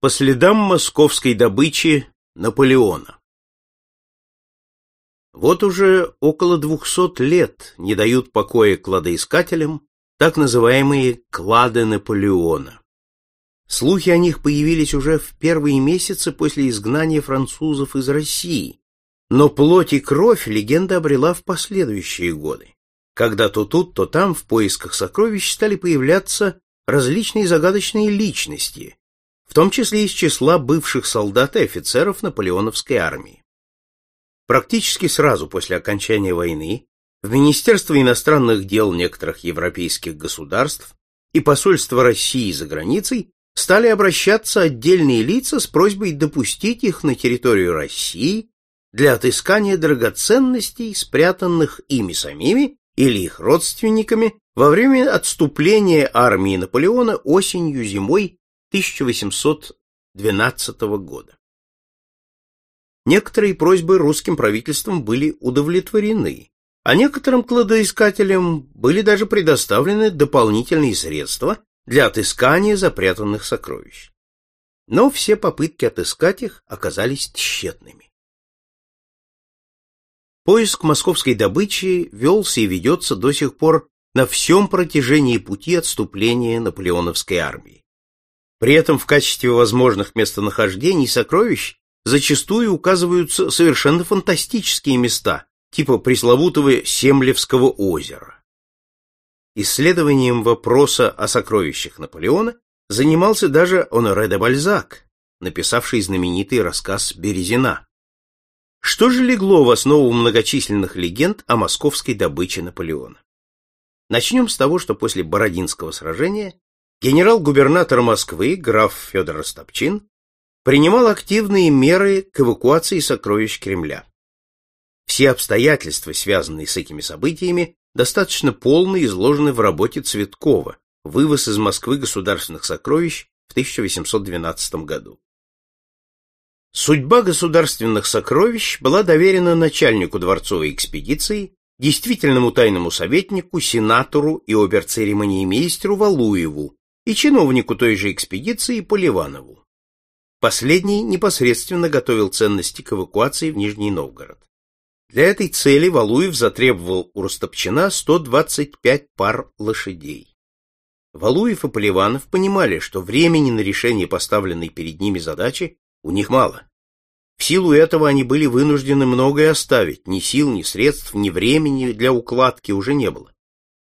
По следам московской добычи Наполеона. Вот уже около двухсот лет не дают покоя кладоискателям так называемые клады Наполеона. Слухи о них появились уже в первые месяцы после изгнания французов из России, но плоть и кровь легенда обрела в последующие годы, когда то тут, то там в поисках сокровищ стали появляться различные загадочные личности, в том числе из числа бывших солдат и офицеров наполеоновской армии. Практически сразу после окончания войны в Министерство иностранных дел некоторых европейских государств и посольство России за границей стали обращаться отдельные лица с просьбой допустить их на территорию России для отыскания драгоценностей, спрятанных ими самими или их родственниками во время отступления армии Наполеона осенью-зимой 1812 года. Некоторые просьбы русским правительством были удовлетворены, а некоторым кладоискателям были даже предоставлены дополнительные средства для отыскания запрятанных сокровищ. Но все попытки отыскать их оказались тщетными. Поиск московской добычи велся и ведется до сих пор на всем протяжении пути отступления наполеоновской армии. При этом в качестве возможных местонахождений сокровищ зачастую указываются совершенно фантастические места, типа пресловутого Семлевского озера. Исследованием вопроса о сокровищах Наполеона занимался даже Оноре де Бальзак, написавший знаменитый рассказ «Березина». Что же легло в основу многочисленных легенд о московской добыче Наполеона? Начнем с того, что после Бородинского сражения генерал-губернатор Москвы граф Федор Ростопчин принимал активные меры к эвакуации сокровищ Кремля. Все обстоятельства, связанные с этими событиями, достаточно полно изложены в работе Цветкова «Вывоз из Москвы государственных сокровищ» в 1812 году. Судьба государственных сокровищ была доверена начальнику дворцовой экспедиции, действительному тайному советнику, сенатору и обер-церемониймейстеру Валуеву, и чиновнику той же экспедиции Поливанову. Последний непосредственно готовил ценности к эвакуации в Нижний Новгород. Для этой цели Валуев затребовал у Ростопчина 125 пар лошадей. Валуев и Поливанов понимали, что времени на решение поставленной перед ними задачи у них мало. В силу этого они были вынуждены многое оставить, ни сил, ни средств, ни времени для укладки уже не было.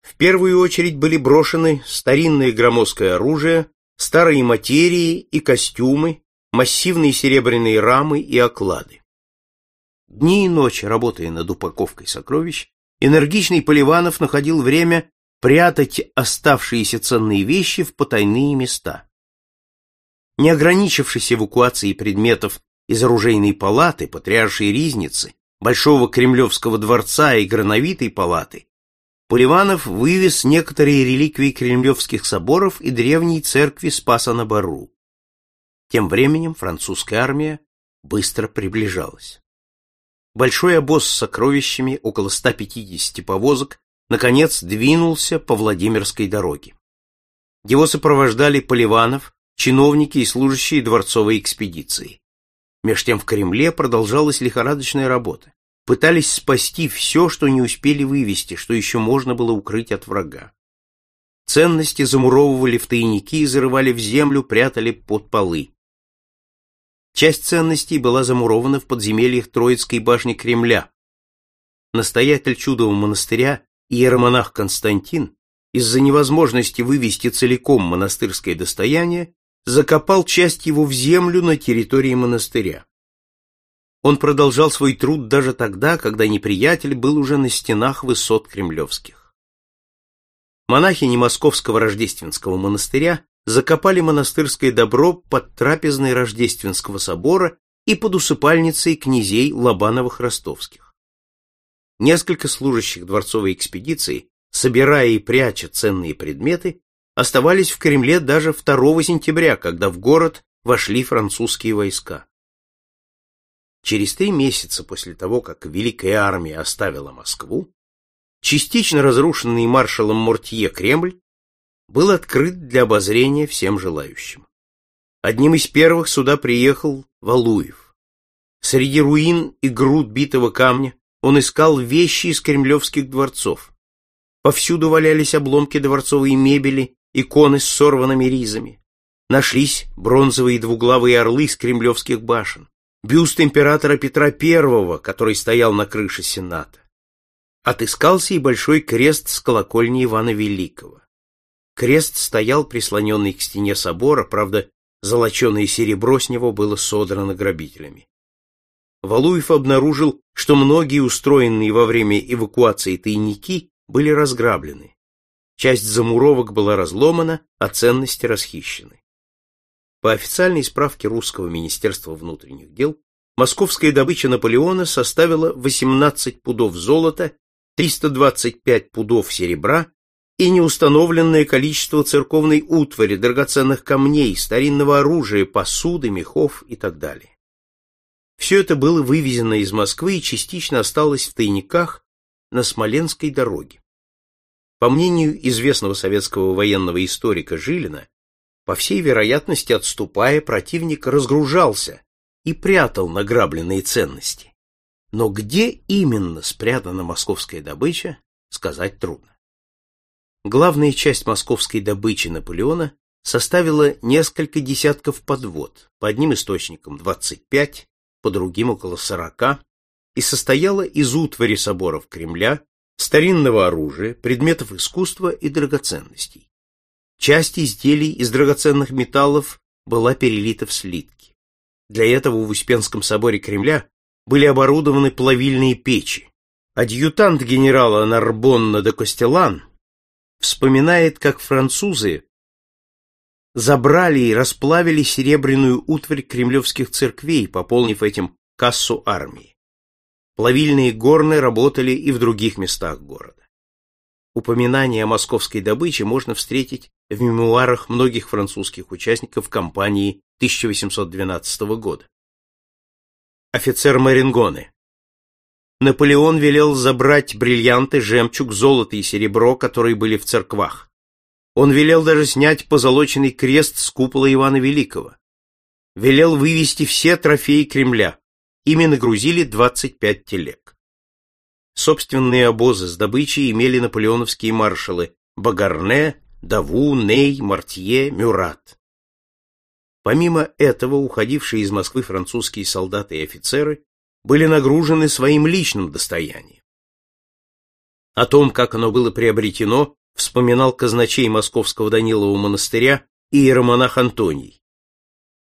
В первую очередь были брошены старинное громоздкое оружие, старые материи и костюмы, массивные серебряные рамы и оклады. Дни и ночи, работая над упаковкой сокровищ, энергичный Поливанов находил время прятать оставшиеся ценные вещи в потайные места. Не ограничившись эвакуацией предметов из оружейной палаты, патриаршей ризницы, Большого Кремлевского дворца и Грановитой палаты, Поливанов вывез некоторые реликвии кремлевских соборов и древней церкви Спаса на Бару. Тем временем французская армия быстро приближалась. Большой обоз с сокровищами, около 150 повозок, наконец двинулся по Владимирской дороге. Его сопровождали Поливанов, чиновники и служащие дворцовой экспедиции. Меж тем в Кремле продолжалась лихорадочная работа пытались спасти все, что не успели вывести, что еще можно было укрыть от врага. Ценности замуровывали в тайники зарывали в землю, прятали под полы. Часть ценностей была замурована в подземельях Троицкой башни Кремля. Настоятель чудового монастыря, иеромонах Константин, из-за невозможности вывести целиком монастырское достояние, закопал часть его в землю на территории монастыря. Он продолжал свой труд даже тогда, когда неприятель был уже на стенах высот кремлевских. Монахини Московского рождественского монастыря закопали монастырское добро под трапезной Рождественского собора и под усыпальницей князей Лобановых-Ростовских. Несколько служащих дворцовой экспедиции, собирая и пряча ценные предметы, оставались в Кремле даже 2 сентября, когда в город вошли французские войска. Через три месяца после того, как Великая Армия оставила Москву, частично разрушенный маршалом Мортье Кремль был открыт для обозрения всем желающим. Одним из первых сюда приехал Валуев. Среди руин и груд битого камня он искал вещи из кремлевских дворцов. Повсюду валялись обломки дворцовой мебели, иконы с сорванными ризами. Нашлись бронзовые двуглавые орлы с кремлевских башен, бюст императора Петра I, который стоял на крыше Сената. Отыскался и большой крест с колокольни Ивана Великого. Крест стоял прислоненный к стене собора, правда, золоченое серебро с него было содрано грабителями. Валуев обнаружил, что многие устроенные во время эвакуации тайники были разграблены. Часть замуровок была разломана, а ценности расхищены. По официальной справке Русского Министерства внутренних дел, московская добыча Наполеона составила 18 пудов золота, 325 пудов серебра и неустановленное количество церковной утвари, драгоценных камней, старинного оружия, посуды, мехов и так далее. Все это было вывезено из Москвы и частично осталось в тайниках на Смоленской дороге. По мнению известного советского военного историка Жилина, по всей вероятности, отступая, противник разгружался и прятал награбленные ценности. Но где именно спрятана московская добыча, сказать трудно. Главная часть московской добычи Наполеона составила несколько десятков подвод, по одним источникам 25, по другим около 40, и состояла из утвари соборов Кремля, старинного оружия, предметов искусства и драгоценностей. Часть изделий из драгоценных металлов была перелита в слитки. Для этого в Успенском соборе Кремля были оборудованы плавильные печи. Адъютант генерала Нарбонна де Костелан вспоминает, как французы забрали и расплавили серебряную утварь кремлевских церквей, пополнив этим кассу армии. Плавильные горны работали и в других местах города. Упоминание о московской добыче можно встретить в мемуарах многих французских участников кампании 1812 года. Офицер Марингоне Наполеон велел забрать бриллианты, жемчуг, золото и серебро, которые были в церквах. Он велел даже снять позолоченный крест с купола Ивана Великого. Велел вывести все трофеи Кремля. Ими нагрузили 25 телег. Собственные обозы с добычей имели наполеоновские маршалы Багарне, Даву, Ней, Мартье, Мюрат. Помимо этого, уходившие из Москвы французские солдаты и офицеры были нагружены своим личным достоянием. О том, как оно было приобретено, вспоминал казначей Московского Данилова монастыря и иеромонах Антоний.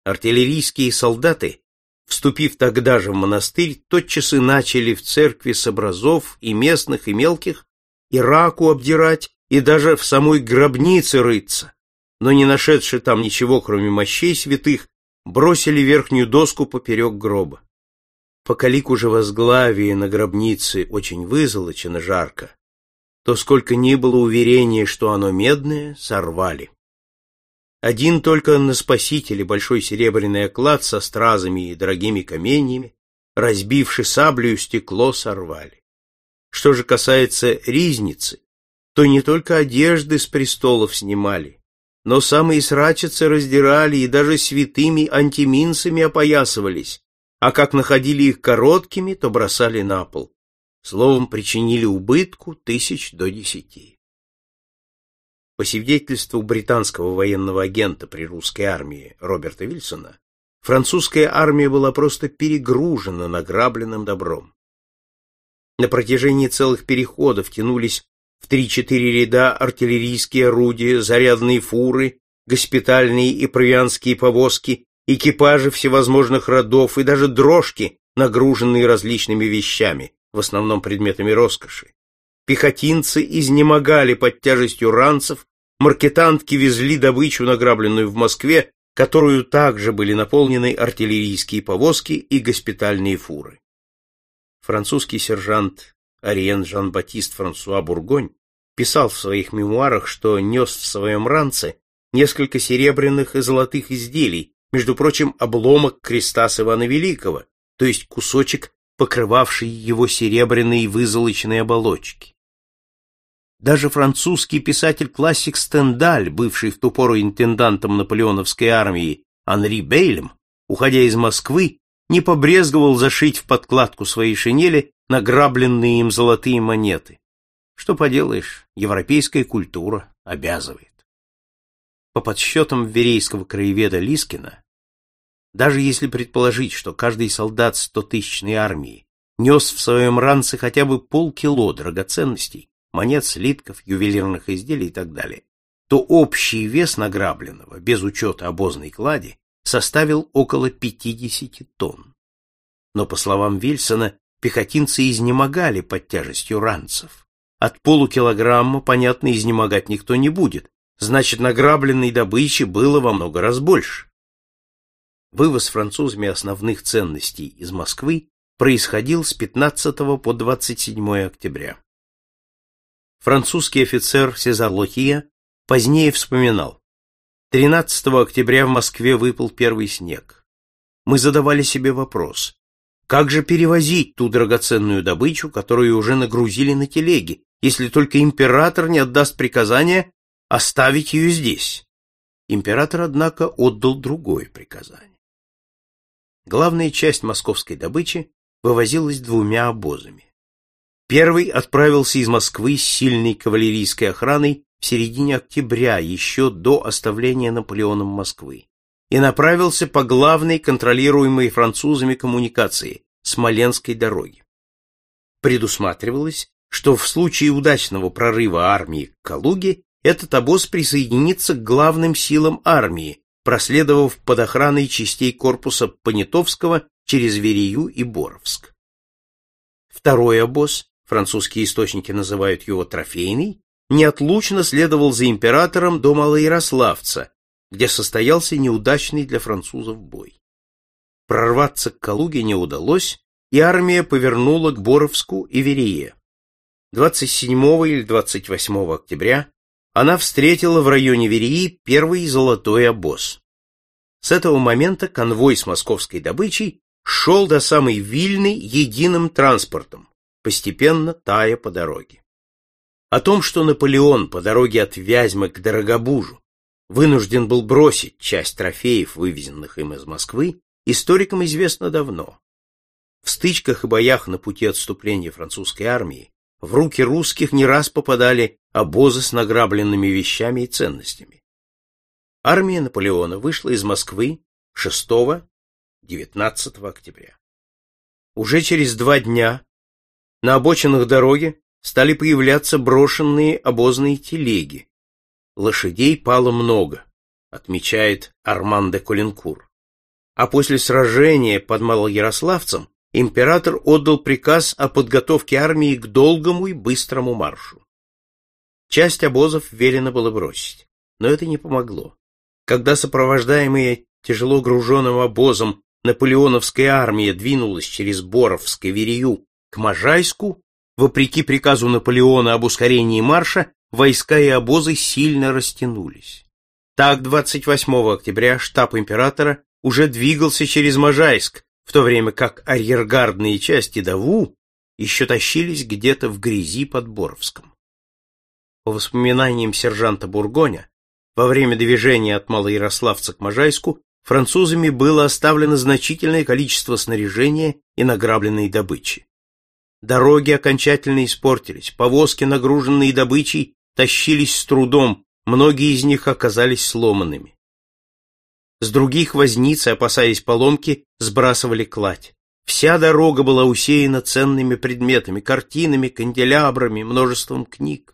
Артиллерийские солдаты, вступив тогда же в монастырь, тотчас и начали в церкви с образов и местных, и мелких, и раку обдирать, и даже в самой гробнице рыться, но не нашедши там ничего, кроме мощей святых, бросили верхнюю доску поперек гроба. Лик уже возглавие на гробнице очень вызолочено жарко, то сколько ни было уверения, что оно медное, сорвали. Один только на спасителе большой серебряный оклад со стразами и дорогими каменьями, разбивши саблею стекло, сорвали. Что же касается ризницы, то не только одежды с престолов снимали, но самые срачицы раздирали и даже святыми антиминцами опоясывались, а как находили их короткими, то бросали на пол. Словом, причинили убытку тысяч до десяти. По свидетельству британского военного агента при русской армии Роберта Вильсона, французская армия была просто перегружена награбленным добром. На протяжении целых переходов тянулись в три-четыре ряда артиллерийские орудия, зарядные фуры, госпитальные и провианские повозки экипажи всевозможных родов и даже дрожки, нагруженные различными вещами, в основном предметами роскоши. Пехотинцы изнемогали под тяжестью ранцев, маркетантки везли добычу, награбленную в Москве, которую также были наполнены артиллерийские повозки и госпитальные фуры. Французский сержант Ариен Жан-Батист Франсуа Бургонь писал в своих мемуарах, что нес в своем ранце несколько серебряных и золотых изделий, между прочим, обломок креста с Ивана Великого, то есть кусочек, покрывавший его серебряные вызолоченные оболочки. Даже французский писатель-классик Стендаль, бывший в ту пору интендантом наполеоновской армии Анри Бейлем, уходя из Москвы, не побрезговал зашить в подкладку своей шинели награбленные им золотые монеты. Что поделаешь, европейская культура обязывает. По подсчетам верейского краеведа Лискина, даже если предположить, что каждый солдат стотысячной армии нес в своем ранце хотя бы полкило драгоценностей, монет, слитков, ювелирных изделий и так далее, то общий вес награбленного, без учета обозной клади, составил около 50 тонн. Но, по словам Вильсона, пехотинцы изнемогали под тяжестью ранцев. От полукилограмма, понятно, изнемогать никто не будет, значит, награбленной добычи было во много раз больше. Вывоз французами основных ценностей из Москвы происходил с 15 по 27 октября. Французский офицер Сезар Лохия позднее вспоминал. 13 октября в Москве выпал первый снег. Мы задавали себе вопрос, как же перевозить ту драгоценную добычу, которую уже нагрузили на телеги, если только император не отдаст приказание оставить ее здесь? Император, однако, отдал другое приказание. Главная часть московской добычи вывозилась двумя обозами. Первый отправился из Москвы с сильной кавалерийской охраной в середине октября, еще до оставления Наполеоном Москвы и направился по главной контролируемой французами коммуникации Смоленской дороги. Предусматривалось, что в случае удачного прорыва армии к Калуге этот обоз присоединится к главным силам армии, проследовав под охраной частей корпуса Понятовского через Верею и Боровск. Второй обоз, французские источники называют его трофейный, неотлучно следовал за императором до Малоярославца, где состоялся неудачный для французов бой. Прорваться к Калуге не удалось, и армия повернула к Боровску и Верее. 27 или 28 октября она встретила в районе Вереи первый золотой обоз. С этого момента конвой с московской добычей шел до самой Вильны единым транспортом, постепенно тая по дороге. О том, что Наполеон по дороге от Вязьмы к Дорогобужу вынужден был бросить часть трофеев, вывезенных им из Москвы, историкам известно давно. В стычках и боях на пути отступления французской армии в руки русских не раз попадали обозы с награбленными вещами и ценностями. Армия Наполеона вышла из Москвы 6-19 октября. Уже через два дня на обочинах дороги стали появляться брошенные обозные телеги, Лошадей пало много, отмечает Арман де Коленкур. А после сражения под Малоярославцем император отдал приказ о подготовке армии к долгому и быстрому маршу. Часть обозов велено было бросить, но это не помогло. Когда сопровождаемые тяжело груженным обозом наполеоновская армия двинулась через Боровск и Верею к Можайску, вопреки приказу Наполеона об ускорении марша, войска и обозы сильно растянулись. Так, 28 октября штаб императора уже двигался через Можайск, в то время как арьергардные части Даву еще тащились где-то в грязи под Боровском. По воспоминаниям сержанта Бургоня, во время движения от Малоярославца к Можайску французами было оставлено значительное количество снаряжения и награбленной добычи. Дороги окончательно испортились, повозки, нагруженные добычей, тащились с трудом, многие из них оказались сломанными. С других возницы, опасаясь поломки, сбрасывали кладь. Вся дорога была усеяна ценными предметами, картинами, канделябрами, множеством книг.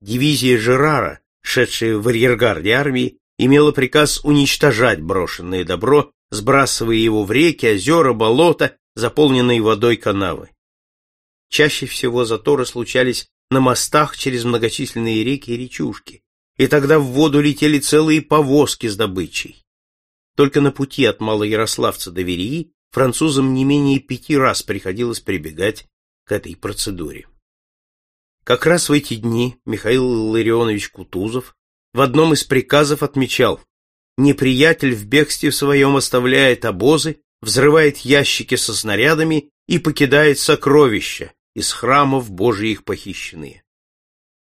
Дивизия Жерара, шедшая в арьергарде армии, имела приказ уничтожать брошенное добро, сбрасывая его в реки, озера, болота, заполненные водой канавы. Чаще всего заторы случались на мостах через многочисленные реки и речушки, и тогда в воду летели целые повозки с добычей. Только на пути от Малоярославца до Верии французам не менее пяти раз приходилось прибегать к этой процедуре. Как раз в эти дни Михаил Илларионович Кутузов в одном из приказов отмечал «Неприятель в бегстве своем оставляет обозы, взрывает ящики со снарядами и покидает сокровища, из храмов Божиих похищенные.